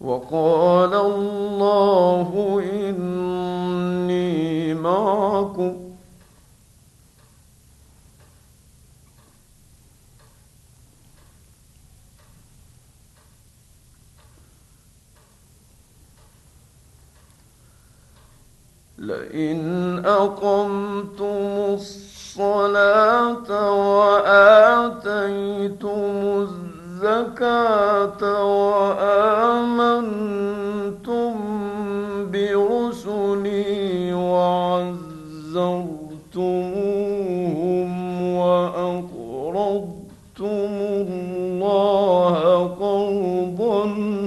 وقال الله إني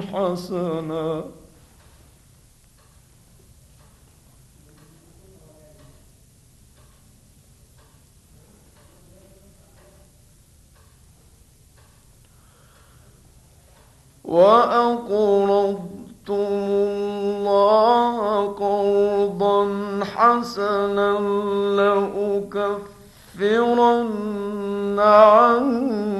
حسنا وأقرضتم الله قرضا حسنا لأكفرن عنكم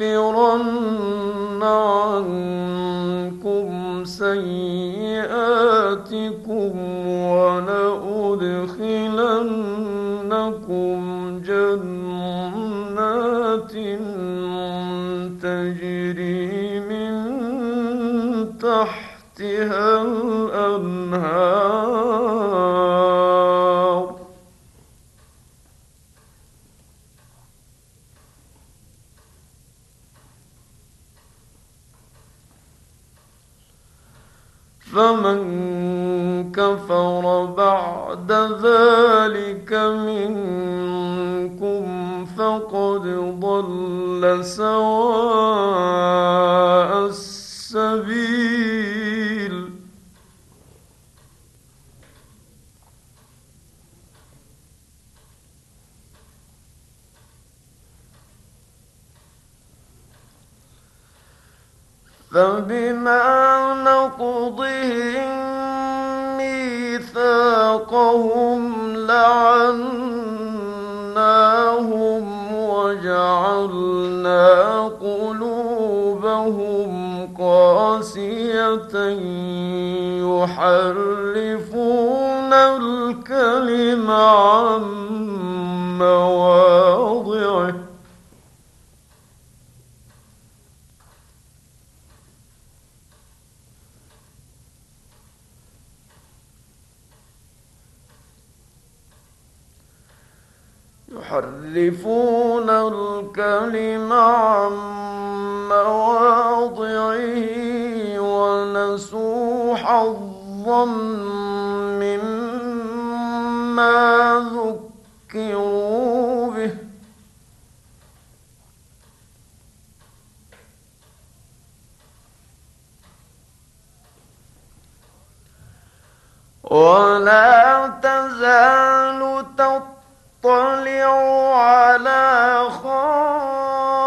لأكفرن عنكم سيئاتكم ولأدخلنكم فقد ضل سواء السبيل. فبما نقضهم ميثاقهم لعناهم يحرفون الكلم عن مواضعه. يحرفون الكلم عن مما ذكروا به ولا تزال تطلع على خائنة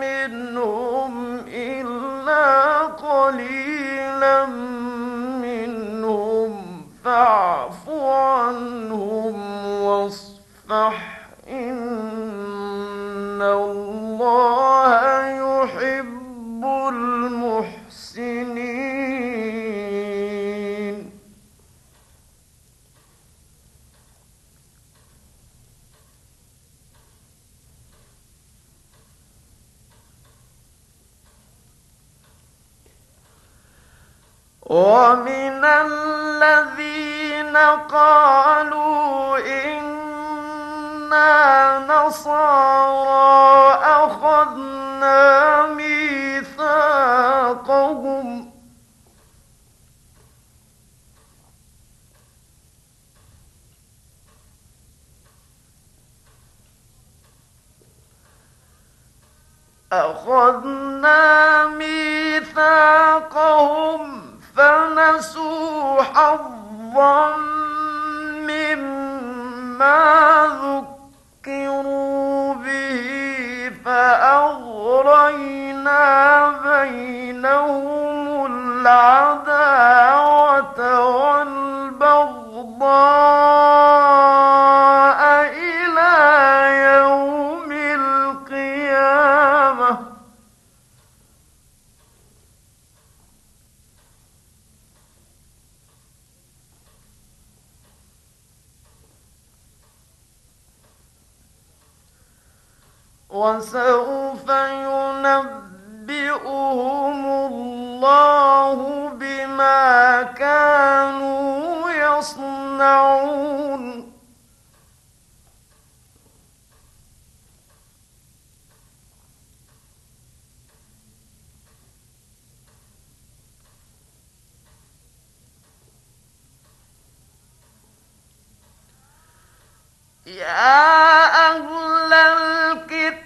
منهم إلا قليلا منهم أخذنا ميثاقهم فنسوا حظا مما ذكروا به فأغرينا بينهم العداوة والبغضاء وسوف ينبئهم الله بما كانوا يصنعون. يا أهل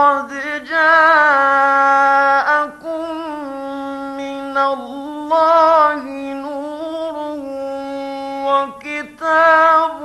قد جاءكم من الله نور وكتاب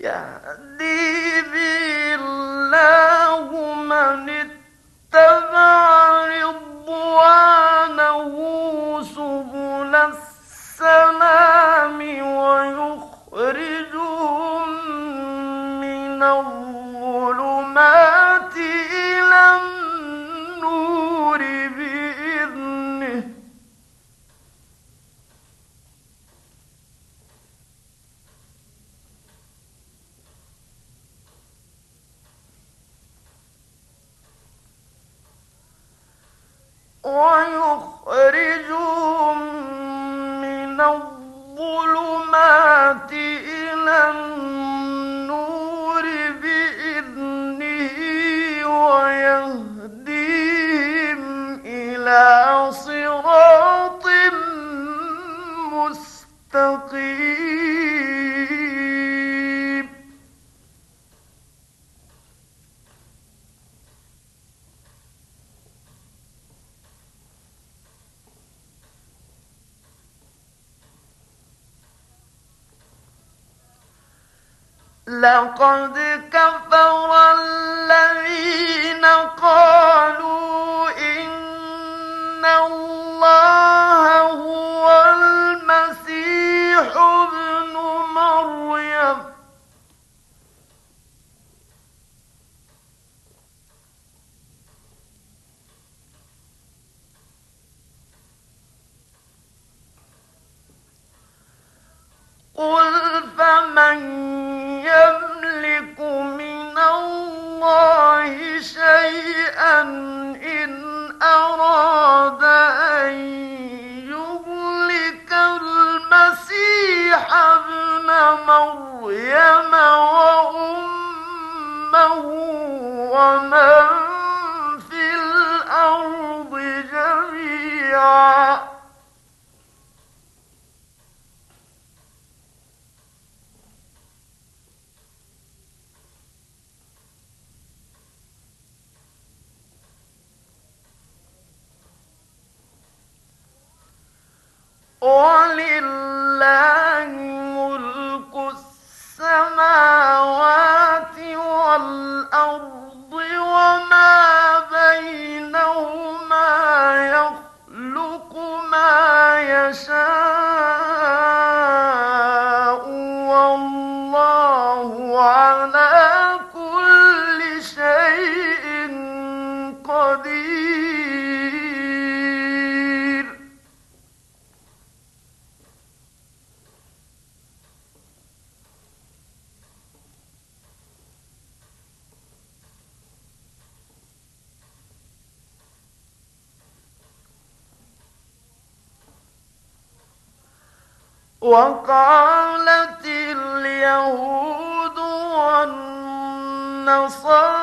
يهدي به لقد كفر الذين قالوا ولله وقالت اليهود والنصارى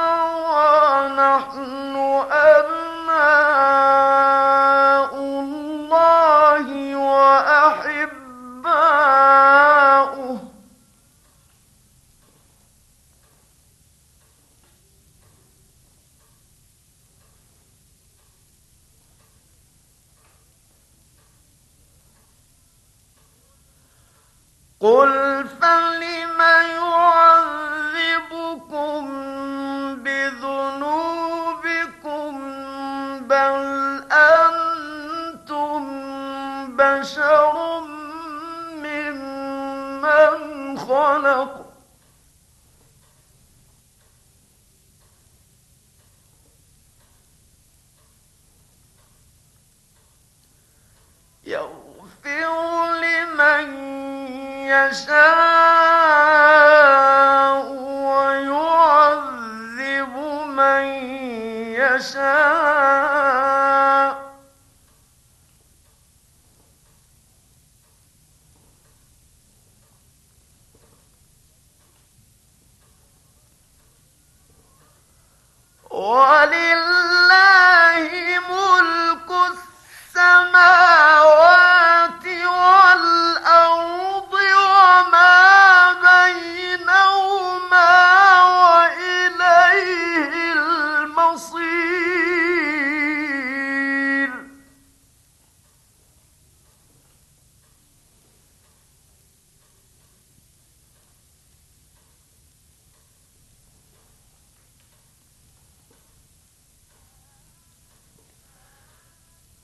يغفر لمن يشاء ويعذب من يشاء. ولله ملك السماوات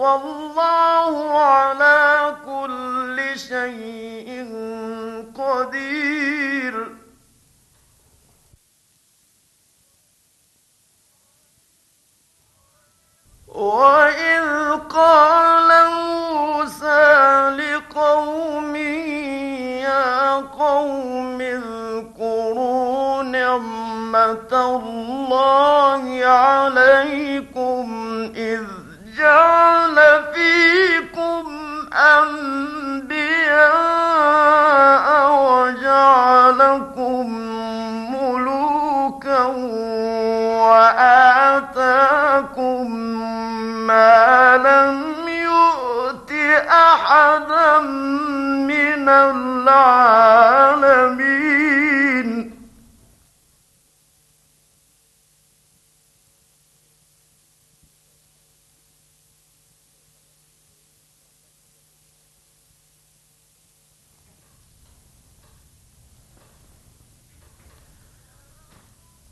والله على كل شيء قدير. وإذ قال موسى لقومه يا قوم اذكروا نعمة الله عليكم إذ جعل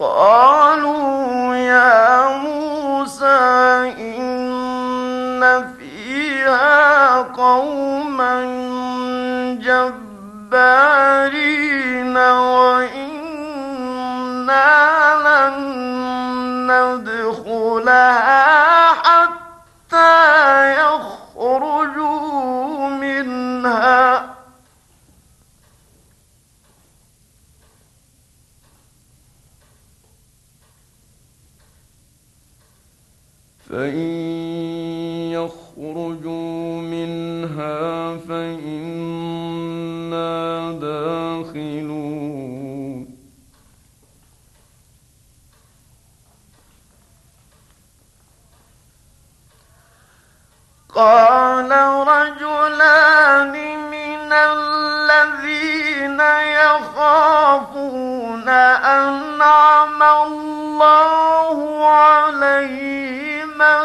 قالوا يا موسى إن فيها قوما جبارين وإنا لن ندخلها حتى فإن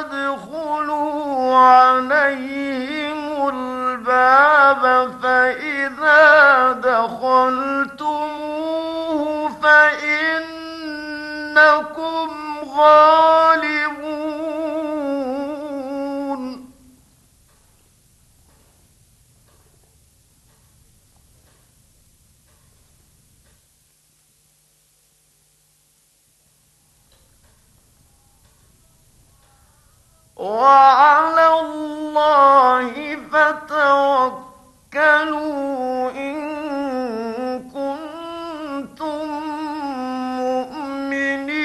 عليهم ادخلوا عليهم الباب فإذا دخلتموه فإنكم غالبون. وعلى الله فتوكلوا إن كنتم مؤمنين.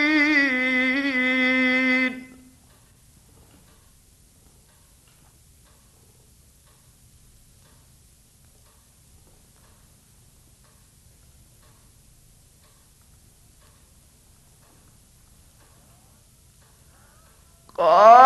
قالوا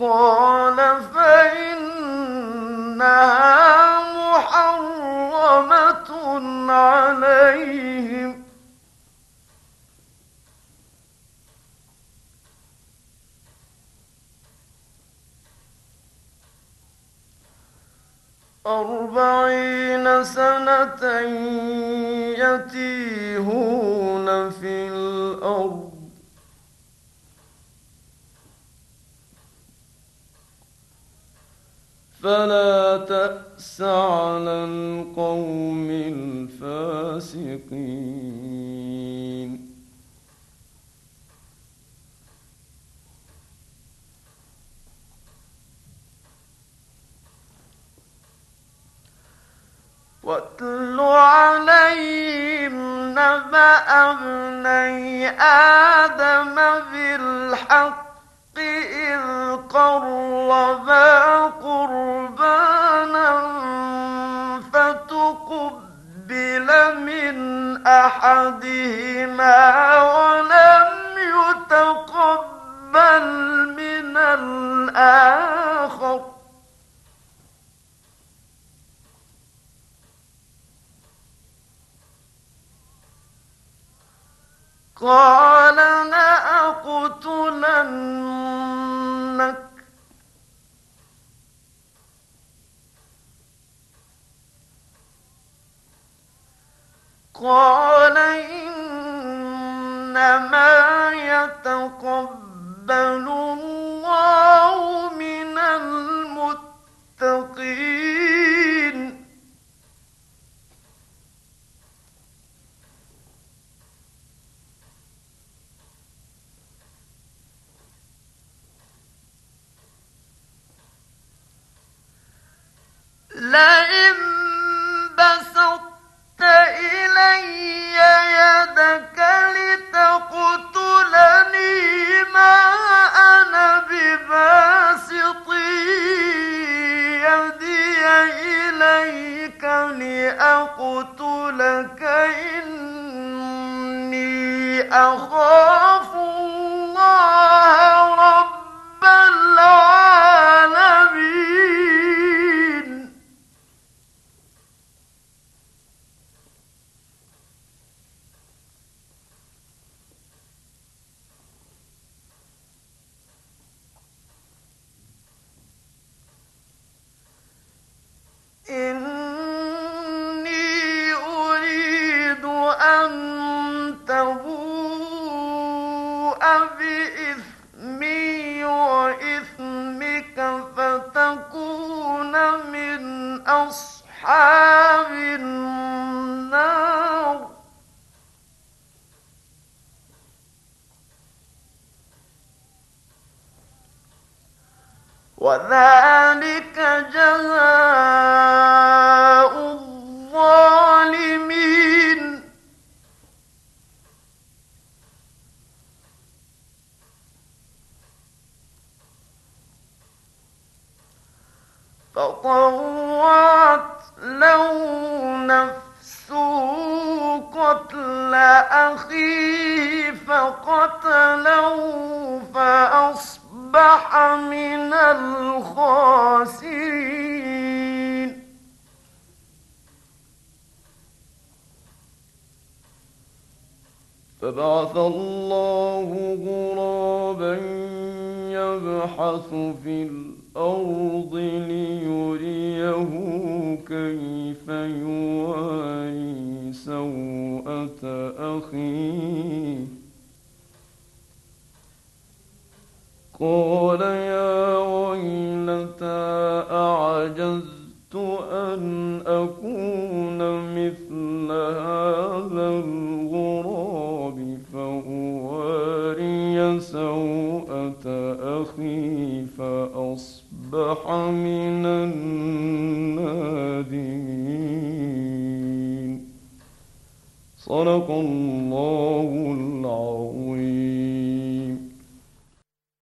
قال فلا تأس على القوم الفاسقين. واتل عليهم نبأ ابني آدم بالحق إذ قربا أحدهما ولم يتقبل من الآخر. قال لأقتلنك قال إنما يتقبل الله إليك لأقتلك إني أخاف الله رب العالمين. إني أصحاب النار. وذلك جزاء الله غرابا يبحث في الأرض ليريه كيف يواري سوءة أخيه. قال أخي فأصبح من النادمين. صدق الله العظيم.